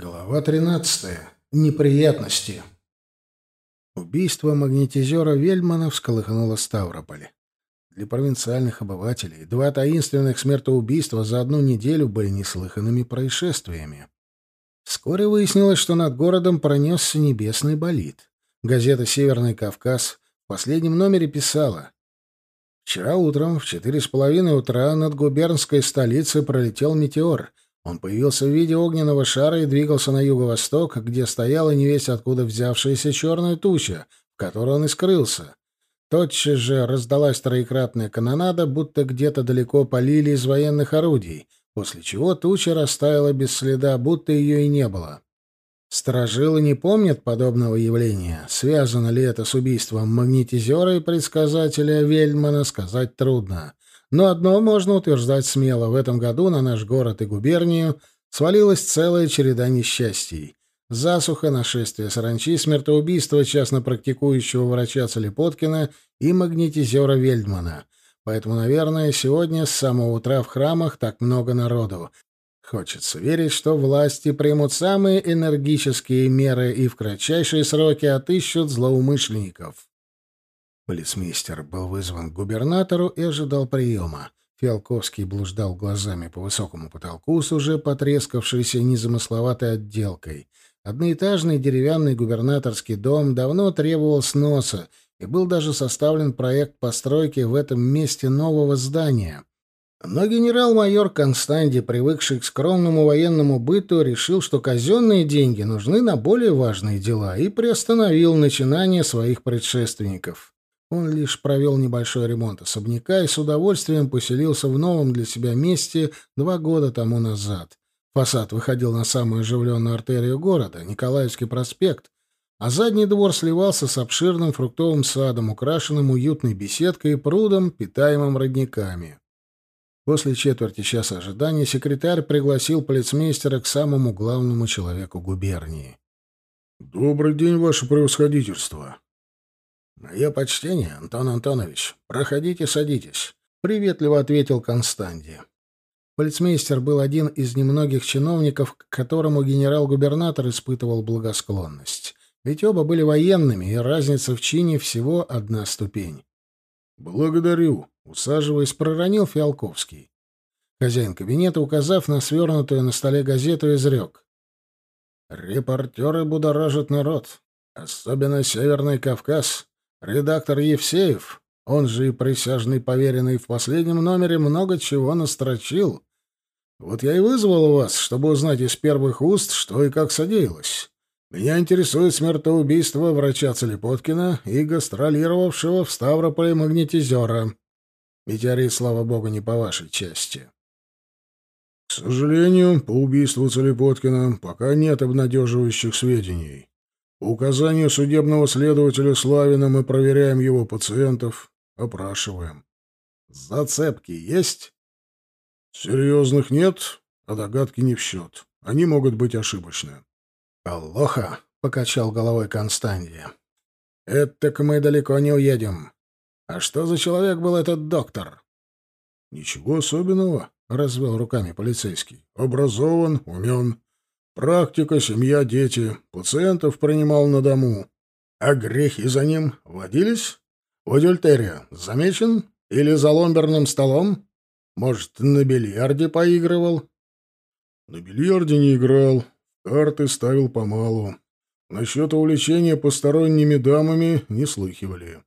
Глава 13. Неприятности. Убийство магнетизера Вельмана всколыхнуло Ставрополь. Для провинциальных обывателей два таинственных смертоубийства за одну неделю были неслыханными происшествиями. Вскоре выяснилось, что над городом пронесся небесный болид. Газета «Северный Кавказ» в последнем номере писала «Вчера утром в четыре с половиной утра над губернской столицей пролетел метеор — он появился в виде огненного шара и двигался на юго-восток, где стояла невесть откуда взявшаяся черная туча, в которой он и скрылся. Тотчас же раздалась троекратная канонада, будто где-то далеко полили из военных орудий, после чего туча растаяла без следа, будто ее и не было. Сторожилы не помнят подобного явления. Связано ли это с убийством магнетизера и предсказателя Вельдмана, сказать трудно. Но одно можно утверждать смело. В этом году на наш город и губернию свалилась целая череда несчастий. Засуха, нашествие саранчи, смертоубийство частно практикующего врача Целепоткина и магнетизера Вельдмана. Поэтому, наверное, сегодня с самого утра в храмах так много народу. Хочется верить, что власти примут самые энергические меры и в кратчайшие сроки отыщут злоумышленников. Полицмейстер был вызван к губернатору и ожидал приема. Фиалковский блуждал глазами по высокому потолку с уже потрескавшейся незамысловатой отделкой. Одноэтажный деревянный губернаторский дом давно требовал сноса, и был даже составлен проект постройки в этом месте нового здания. Но генерал-майор Констанди, привыкший к скромному военному быту, решил, что казенные деньги нужны на более важные дела, и приостановил начинание своих предшественников. Он лишь провел небольшой ремонт особняка и с удовольствием поселился в новом для себя месте два года тому назад. Фасад выходил на самую оживленную артерию города, Николаевский проспект, а задний двор сливался с обширным фруктовым садом, украшенным уютной беседкой и прудом, питаемым родниками. После четверти часа ожидания секретарь пригласил полицмейстера к самому главному человеку губернии. «Добрый день, ваше превосходительство!» «Мое почтение, Антон Антонович. Проходите, садитесь», — приветливо ответил Констанди. Полицмейстер был один из немногих чиновников, к которому генерал-губернатор испытывал благосклонность. Ведь оба были военными, и разница в чине всего одна ступень. «Благодарю», — усаживаясь, проронил Фиалковский. Хозяин кабинета, указав на свернутую на столе газету, изрек. «Репортеры будоражат народ, особенно Северный Кавказ. Редактор Евсеев, он же и присяжный поверенный в последнем номере, много чего настрочил. Вот я и вызвал вас, чтобы узнать из первых уст, что и как содеялось. Меня интересует смертоубийство врача Целепоткина и гастролировавшего в Ставрополе магнетизера. Метеорит, слава богу, не по вашей части. К сожалению, по убийству Целепоткина пока нет обнадеживающих сведений. По указанию судебного следователя Славина мы проверяем его пациентов, опрашиваем. Зацепки есть? Серьезных нет, а догадки не в счет. Они могут быть ошибочны. Аллоха, — покачал головой Константия. Это к мы далеко не уедем. А что за человек был этот доктор? Ничего особенного, — развел руками полицейский. Образован, умен. Практика, семья, дети. Пациентов принимал на дому. А грехи за ним водились? В адюльтере замечен? Или за ломберным столом? Может, на бильярде поигрывал? На бильярде не играл. Карты ставил помалу. Насчет увлечения посторонними дамами не слыхивали.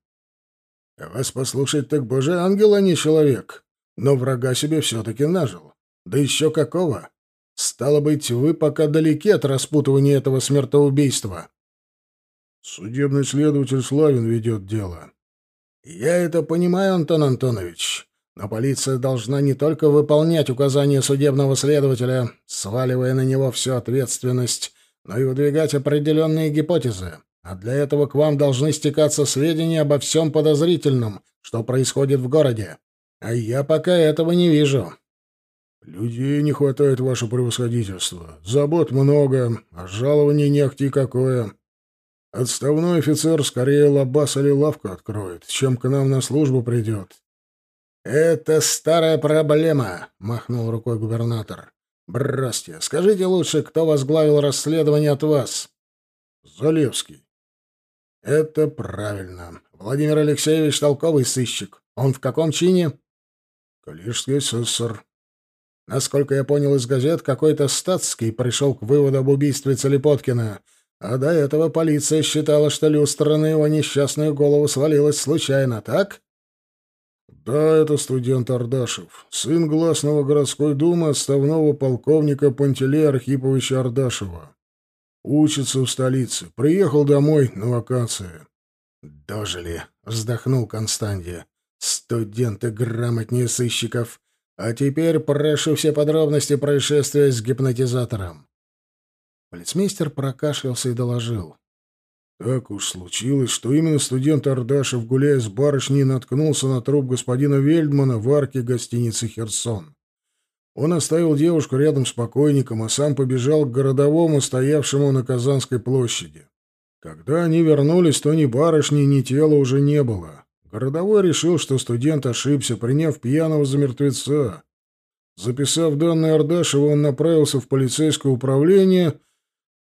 Вас послушать, так боже ангел, а не человек. Но врага себе все-таки нажил. Да еще какого? Стало быть, вы пока далеки от распутывания этого смертоубийства. Судебный следователь Славин ведет дело. Я это понимаю, Антон Антонович. Но полиция должна не только выполнять указания судебного следователя, сваливая на него всю ответственность, но и выдвигать определенные гипотезы. А для этого к вам должны стекаться сведения обо всем подозрительном, что происходит в городе. А я пока этого не вижу. «Людей не хватает, ваше превосходительство. Забот много, а жалование не ахти какое. Отставной офицер скорее лабаз или лавку откроет, чем к нам на службу придет». «Это старая проблема», — махнул рукой губернатор. Бросьте, скажите лучше, кто возглавил расследование от вас? Залевский. Это правильно. Владимир Алексеевич толковый сыщик. Он в каком чине? Калишский асессор. Насколько я понял из газет, какой-то статский пришел к выводу об убийстве Целепоткина, а до этого полиция считала, что люстра на его несчастную голову свалилась случайно, так? Да, это студент Ардашев, сын гласного городской думы отставного полковника Пантелея Архиповича Ардашева. Учится в столице. Приехал домой на вакации. «Дожили», — вздохнул Константия. «Студенты грамотнее сыщиков. А теперь прошу все подробности происшествия с гипнотизатором». Полицмейстер прокашлялся и доложил. Так уж случилось, что именно студент Ардашев, гуляя с барышней, наткнулся на труп господина Вельдмана в арке гостиницы «Херсон». Он оставил девушку рядом с покойником, а сам побежал к городовому, стоявшему на Казанской площади. Когда они вернулись, то ни барышни, ни тела уже не было. Городовой решил, что студент ошибся, приняв пьяного за мертвеца. Записав данные Ардашева, он направился в полицейское управление —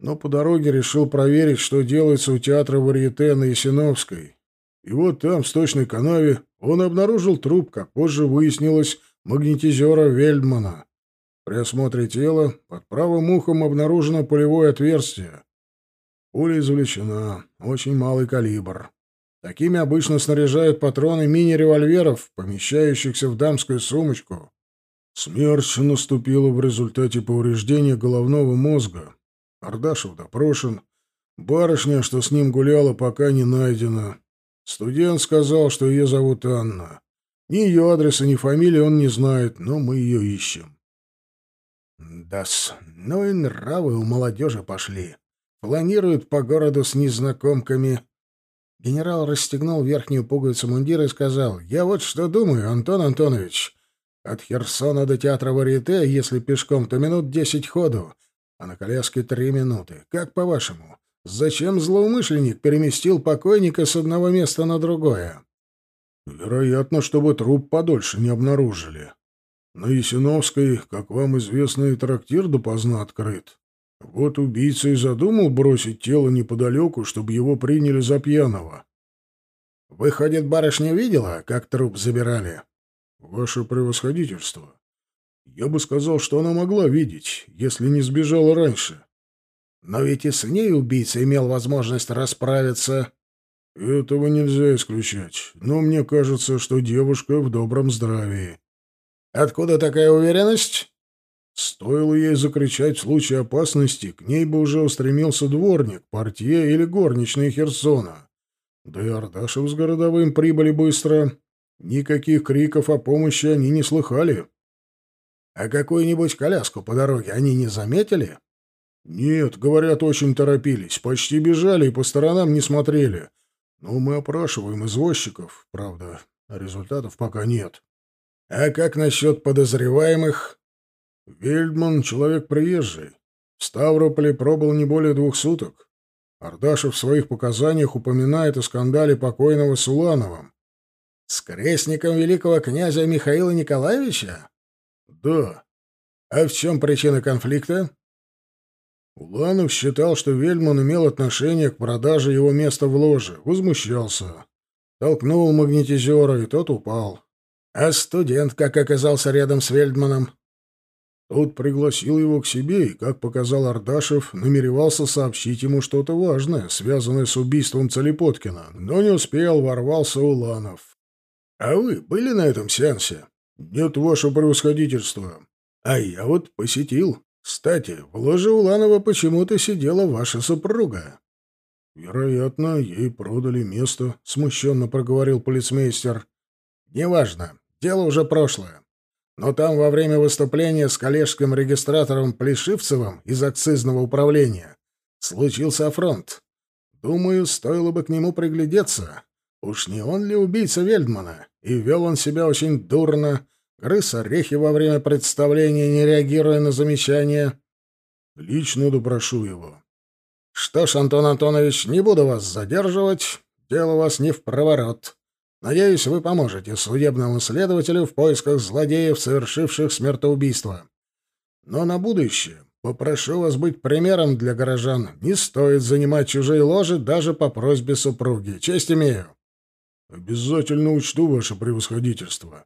но по дороге решил проверить, что делается у театра Варьете на Ясиновской. И вот там, в сточной канаве, он обнаружил труп, как позже выяснилось, магнетизера Вельдмана. При осмотре тела под правым ухом обнаружено пулевое отверстие. Пуля извлечена, очень малый калибр. Такими обычно снаряжают патроны мини-револьверов, помещающихся в дамскую сумочку. Смерть наступила в результате повреждения головного мозга, Ардашев допрошен. Барышня, что с ним гуляла, пока не найдена. Студент сказал, что ее зовут Анна. Ни ее адреса, ни фамилии он не знает, но мы ее ищем. Да-с, ну и нравы у молодежи пошли. Планируют по городу с незнакомками. Генерал расстегнул верхнюю пуговицу мундира и сказал, «Я вот что думаю, Антон Антонович. От Херсона до театра Варьете, если пешком, то минут десять ходу а на коляске три минуты. Как по-вашему, зачем злоумышленник переместил покойника с одного места на другое? Вероятно, чтобы труп подольше не обнаружили. На Ясиновской, как вам известно, и трактир допоздна открыт. Вот убийца и задумал бросить тело неподалеку, чтобы его приняли за пьяного. Выходит, барышня видела, как труп забирали? Ваше превосходительство. Я бы сказал, что она могла видеть, если не сбежала раньше. Но ведь и с ней убийца имел возможность расправиться. Этого нельзя исключать, но мне кажется, что девушка в добром здравии. Откуда такая уверенность? Стоило ей закричать в случае опасности, к ней бы уже устремился дворник, портье или горничная Херсона. Да и Ардашев с городовым прибыли быстро. Никаких криков о помощи они не слыхали. А какую-нибудь коляску по дороге они не заметили? Нет, говорят, очень торопились, почти бежали и по сторонам не смотрели. Но мы опрашиваем извозчиков, правда, результатов пока нет. А как насчет подозреваемых? Вельдман — человек приезжий. В Ставрополе пробыл не более двух суток. Ардашев в своих показаниях упоминает о скандале покойного с Улановым. С крестником великого князя Михаила Николаевича? Да. А в чем причина конфликта? Уланов считал, что Вельман имел отношение к продаже его места в ложе, возмущался. Толкнул магнетизера, и тот упал. А студент как оказался рядом с Вельдманом? Тот пригласил его к себе и, как показал Ардашев, намеревался сообщить ему что-то важное, связанное с убийством Целепоткина, но не успел, ворвался Уланов. — А вы были на этом сеансе? «Нет, ваше превосходительство. А я вот посетил. Кстати, в ложе Уланова почему-то сидела ваша супруга». «Вероятно, ей продали место», — смущенно проговорил полицмейстер. «Неважно. Дело уже прошлое. Но там во время выступления с коллежским регистратором Плешивцевым из акцизного управления случился афронт. Думаю, стоило бы к нему приглядеться. Уж не он ли убийца Вельдмана? И вел он себя очень дурно, грыз орехи во время представления, не реагируя на замечания. Лично допрошу его. Что ж, Антон Антонович, не буду вас задерживать. Дело у вас не в проворот. Надеюсь, вы поможете судебному следователю в поисках злодеев, совершивших смертоубийство. Но на будущее попрошу вас быть примером для горожан. Не стоит занимать чужие ложи даже по просьбе супруги. Честь имею. Обязательно учту ваше превосходительство.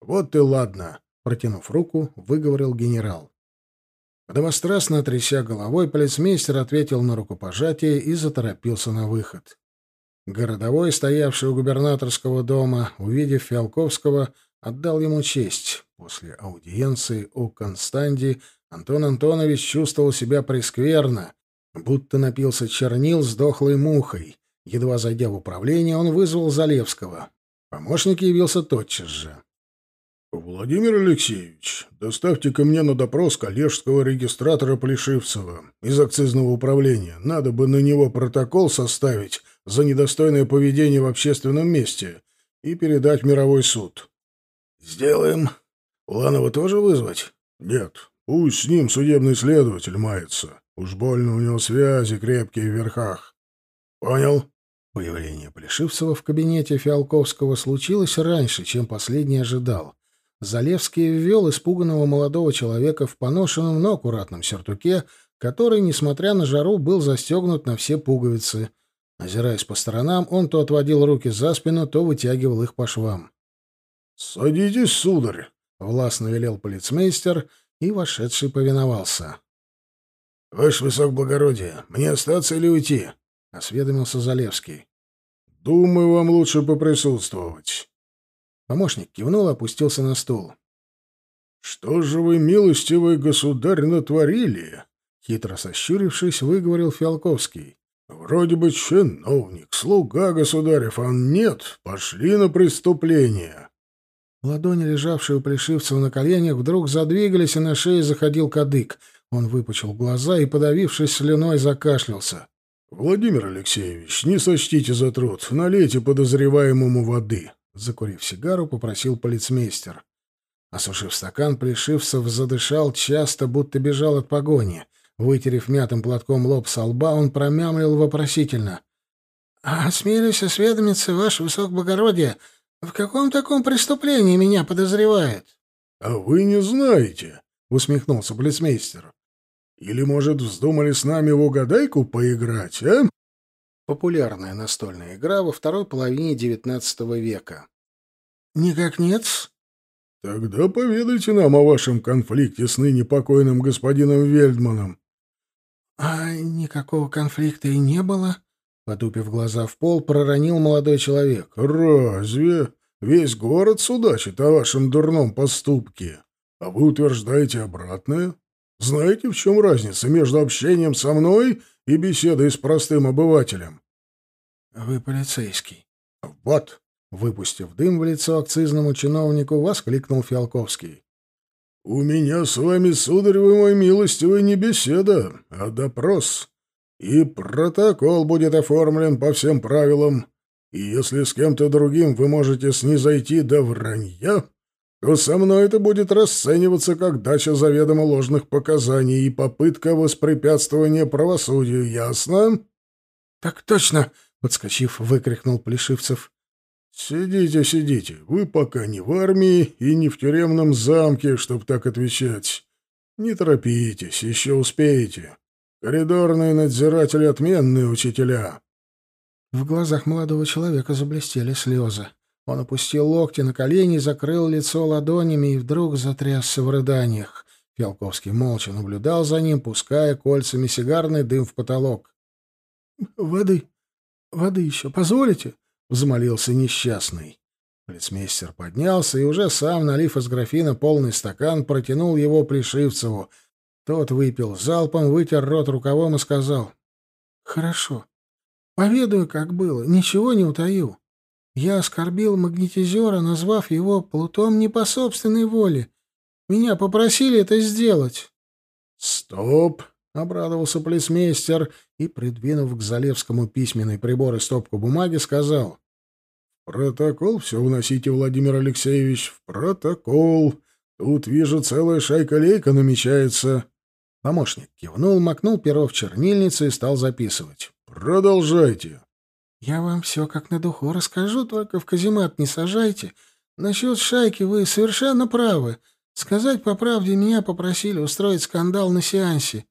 Вот и ладно, протянув руку, выговорил генерал. Подобострастно тряся головой, полицмейстер ответил на рукопожатие и заторопился на выход. Городовой, стоявший у губернаторского дома, увидев Фиалковского, отдал ему честь. После аудиенции у Констанди Антон Антонович чувствовал себя прескверно, будто напился чернил с дохлой мухой. Едва зайдя в управление, он вызвал Залевского. Помощник явился тотчас же. «Владимир Алексеевич, доставьте ко мне на допрос коллежского регистратора Плешивцева из акцизного управления. Надо бы на него протокол составить за недостойное поведение в общественном месте и передать в мировой суд». «Сделаем. Уланова тоже вызвать?» «Нет, пусть с ним судебный следователь мается. Уж больно у него связи крепкие в верхах». «Понял». Появление Плешивцева в кабинете Фиалковского случилось раньше, чем последний ожидал. Залевский ввел испуганного молодого человека в поношенном, но аккуратном сюртуке, который, несмотря на жару, был застегнут на все пуговицы. Озираясь по сторонам, он то отводил руки за спину, то вытягивал их по швам. «Садитесь, сударь!» — властно велел полицмейстер, и вошедший повиновался. — Ваше высокоблагородие, мне остаться или уйти? — осведомился Залевский. — Думаю, вам лучше поприсутствовать. Помощник кивнул и опустился на стул. — Что же вы, милостивый государь, натворили? — хитро сощурившись, выговорил Фиалковский. — Вроде бы чиновник, слуга государев, а нет, пошли на преступление. Ладони, лежавшие у Плешивцева на коленях, вдруг задвигались, и на шее заходил кадык. Он выпучил глаза и, подавившись слюной, закашлялся. — Владимир Алексеевич, не сочтите за труд, налейте подозреваемому воды. Закурив сигару, попросил полицмейстер. Осушив стакан, Плешивцев задышал часто, будто бежал от погони. Вытерев мятым платком лоб со лба, он промямлил вопросительно. — А смелюсь осведомиться, ваше высокоблагородие, в каком таком преступлении меня подозревают? — А вы не знаете, — усмехнулся полицмейстер. — Или, может, вздумали с нами в угадайку поиграть, а? Популярная настольная игра во второй половине XIX века. «Никак нет «Тогда поведайте нам о вашем конфликте с ныне покойным господином Вельдманом». «А никакого конфликта и не было?» Потупив глаза в пол, проронил молодой человек. «Разве? Весь город судачит о вашем дурном поступке. А вы утверждаете обратное? Знаете, в чем разница между общением со мной и беседой с простым обывателем. — Вы полицейский. — Вот. Выпустив дым в лицо акцизному чиновнику, воскликнул Фиалковский. — У меня с вами, сударь вы мой милостивый, не беседа, а допрос. И протокол будет оформлен по всем правилам. И если с кем-то другим вы можете снизойти до вранья, то со мной это будет расцениваться как дача заведомо ложных показаний и попытка воспрепятствования правосудию, ясно? — Так точно! — подскочив, выкрикнул Плешивцев. — Сидите, сидите. Вы пока не в армии и не в тюремном замке, чтобы так отвечать. Не торопитесь, еще успеете. Коридорные надзиратели — отменные учителя. В глазах молодого человека заблестели слезы. Он опустил локти на колени, закрыл лицо ладонями и вдруг затрясся в рыданиях. Фиалковский молча наблюдал за ним, пуская кольцами сигарный дым в потолок. — Воды, воды еще позволите? — взмолился несчастный. Полицмейстер поднялся и уже сам, налив из графина полный стакан, протянул его Пришивцеву. Тот выпил залпом, вытер рот рукавом и сказал. — Хорошо. Поведаю, как было. Ничего не утаю. Я оскорбил магнетизера, назвав его плутом не по собственной воле. Меня попросили это сделать. «Стоп!» — обрадовался полисмейстер и, придвинув к Залевскому письменный прибор и стопку бумаги, сказал. «Протокол все вносите, Владимир Алексеевич, в протокол. Тут, вижу, целая шайка-лейка намечается». Помощник кивнул, макнул перо в чернильницу и стал записывать. «Продолжайте». «Я вам все как на духу расскажу, только в каземат не сажайте. Насчет шайки вы совершенно правы. Сказать по правде, меня попросили устроить скандал на сеансе.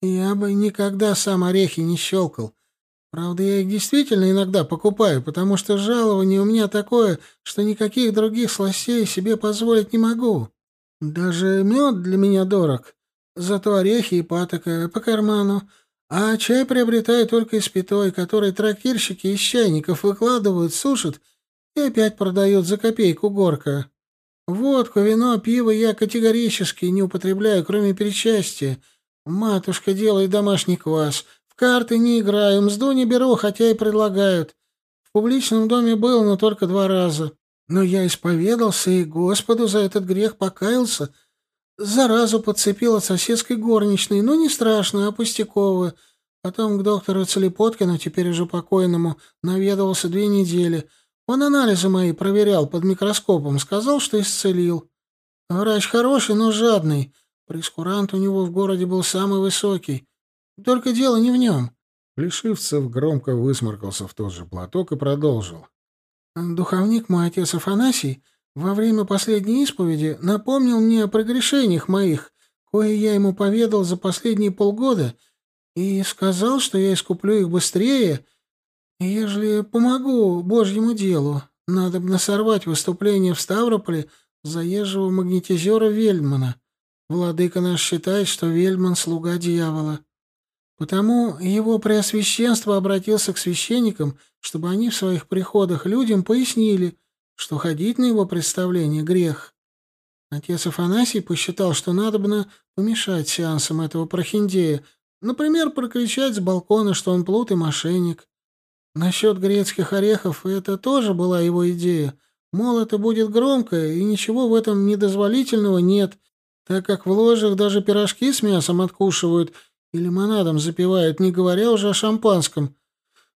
Я бы никогда сам орехи не щелкал. Правда, я их действительно иногда покупаю, потому что жалование у меня такое, что никаких других сластей себе позволить не могу. Даже мед для меня дорог. Зато орехи и патока по карману. А чай приобретаю только из питой, который трактирщики из чайников выкладывают, сушат и опять продают за копейку горка. Водку, вино, пиво я категорически не употребляю, кроме причастия. Матушка делает домашний квас — карты не играю, мзду не беру, хотя и предлагают. В публичном доме был, но только два раза. Но я исповедался и Господу за этот грех покаялся. Заразу подцепил от соседской горничной, ну не страшно, а пустяковую. Потом к доктору Целепоткину, теперь уже покойному, наведывался две недели. Он анализы мои проверял под микроскопом, сказал, что исцелил. Врач хороший, но жадный. Прескурант у него в городе был самый высокий. Только дело не в нем. Плешивцев громко высморкался в тот же платок и продолжил. Духовник мой отец Афанасий во время последней исповеди напомнил мне о прегрешениях моих, кое я ему поведал за последние полгода, и сказал, что я искуплю их быстрее, ежели помогу Божьему делу. Надо бы насорвать выступление в Ставрополе заезжего магнетизера Вельмана. Владыка наш считает, что Вельман — слуга дьявола. Потому его преосвященство обратился к священникам, чтобы они в своих приходах людям пояснили, что ходить на его представление — грех. Отец Афанасий посчитал, что надобно помешать сеансам этого прохиндея, например, прокричать с балкона, что он плут и мошенник. Насчет грецких орехов это тоже была его идея. Мол, это будет громко, и ничего в этом недозволительного нет, так как в ложах даже пирожки с мясом откушивают — и лимонадом запивают, не говоря уже о шампанском.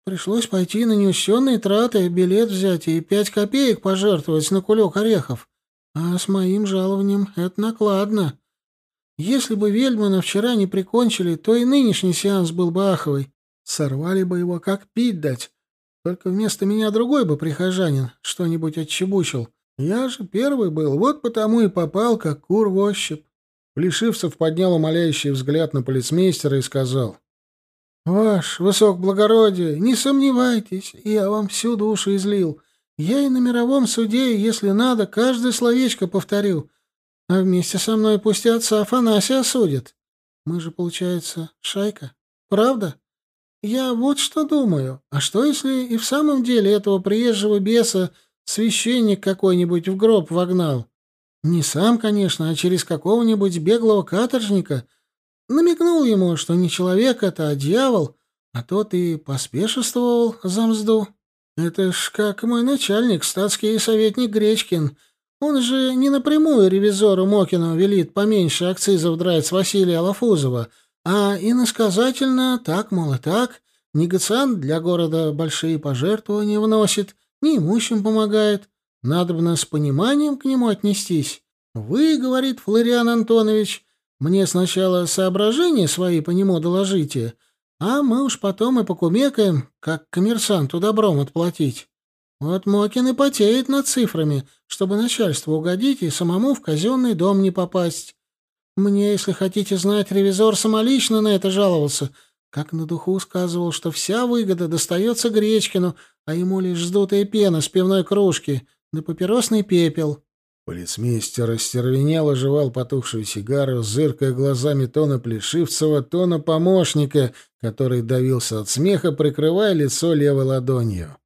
Пришлось пойти на неусенные траты, билет взять и пять копеек пожертвовать на кулек орехов. А с моим жалованием это накладно. Если бы Вельмана вчера не прикончили, то и нынешний сеанс был бы аховый. Сорвали бы его, как пить дать. Только вместо меня другой бы прихожанин что-нибудь отчебучил. Я же первый был, вот потому и попал, как кур в ощупь. Плешивцев поднял умоляющий взгляд на полицмейстера и сказал. «Ваш высокоблагородие, не сомневайтесь, я вам всю душу излил. Я и на мировом суде, если надо, каждое словечко повторю. А вместе со мной пусть отца Афанасия осудят. Мы же, получается, шайка. Правда? Я вот что думаю. А что, если и в самом деле этого приезжего беса священник какой-нибудь в гроб вогнал? Не сам, конечно, а через какого-нибудь беглого каторжника. Намекнул ему, что не человек это, а дьявол, а тот и поспешествовал за мзду. Это ж как мой начальник, статский советник Гречкин. Он же не напрямую ревизору Мокину велит поменьше акцизов драть с Василия Лафузова, а иносказательно так, мол, и так, негациант для города большие пожертвования вносит, неимущим помогает. Надобно с пониманием к нему отнестись. Вы, — говорит Флориан Антонович, — мне сначала соображения свои по нему доложите, а мы уж потом и покумекаем, как коммерсанту добром отплатить. Вот Мокин и потеет над цифрами, чтобы начальству угодить и самому в казенный дом не попасть. Мне, если хотите знать, ревизор самолично на это жаловался, как на духу сказывал, что вся выгода достается Гречкину, а ему лишь сдутая пена с пивной кружки — да папиросный пепел. Полицмейстер остервенело жевал потухшую сигару, зыркая глазами то на Плешивцева, то на помощника, который давился от смеха, прикрывая лицо левой ладонью.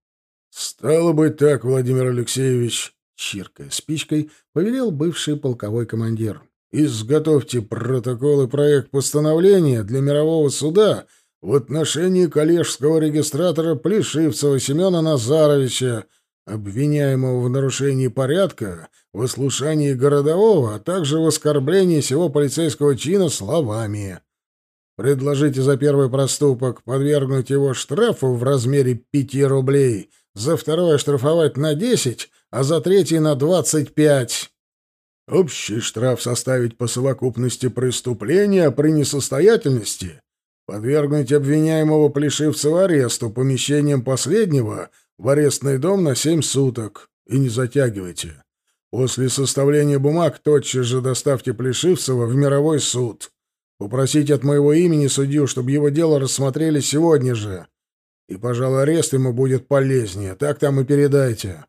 «Стало быть так, Владимир Алексеевич», — чиркая спичкой, повелел бывший полковой командир. «Изготовьте протокол и проект постановления для мирового суда в отношении коллежского регистратора Плешивцева Семена Назаровича, обвиняемого в нарушении порядка, в ослушании городового, а также в оскорблении всего полицейского чина словами. Предложите за первый проступок подвергнуть его штрафу в размере пяти рублей, за второе штрафовать на десять, а за третий на двадцать пять. Общий штраф составить по совокупности преступления при несостоятельности, подвергнуть обвиняемого Плешивцева аресту помещением последнего — в арестный дом на семь суток. И не затягивайте. После составления бумаг тотчас же доставьте Плешивцева в мировой суд. Попросите от моего имени судью, чтобы его дело рассмотрели сегодня же. И, пожалуй, арест ему будет полезнее. Так там и передайте.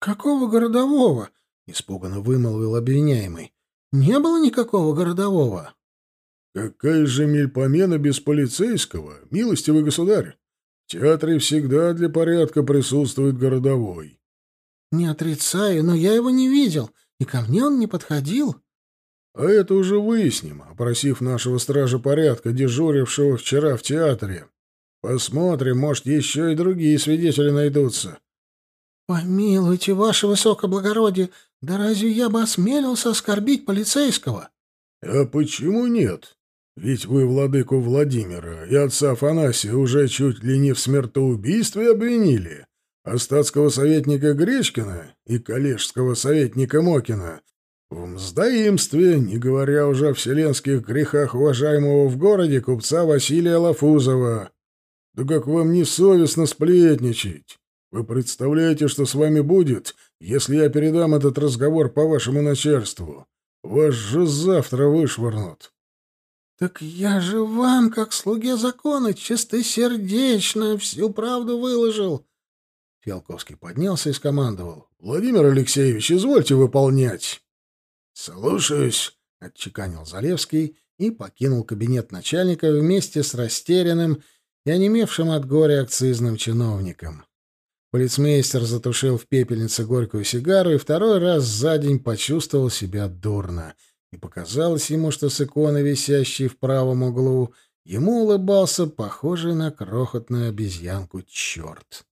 «Какого городового?» — испуганно вымолвил обвиняемый. «Не было никакого городового». «Какая же мельпомена без полицейского, милостивый государь! В театре всегда для порядка присутствует городовой». «Не отрицаю, но я его не видел, и ко мне он не подходил». «А это уже выясним, опросив нашего стража порядка, дежурившего вчера в театре. Посмотрим, может, еще и другие свидетели найдутся. «Помилуйте, ваше высокоблагородие, да разве я бы осмелился оскорбить полицейского?» «А почему нет? Ведь вы владыку Владимира и отца Афанасия уже чуть ли не в смертоубийстве обвинили, а статского советника Гречкина и коллежского советника Мокина в мздоимстве, не говоря уже о вселенских грехах уважаемого в городе купца Василия Лафузова. Да как вам не совестно сплетничать?» Вы представляете, что с вами будет, если я передам этот разговор по вашему начальству? Вас же завтра вышвырнут. Так я же вам, как слуге закона, чистосердечно всю правду выложил. Фиалковский поднялся и скомандовал. Владимир Алексеевич, извольте выполнять. Слушаюсь, отчеканил Залевский и покинул кабинет начальника вместе с растерянным и онемевшим от горя акцизным чиновником. Полицмейстер затушил в пепельнице горькую сигару и второй раз за день почувствовал себя дурно. И показалось ему, что с иконы, висящей в правом углу, ему улыбался похожий на крохотную обезьянку черт.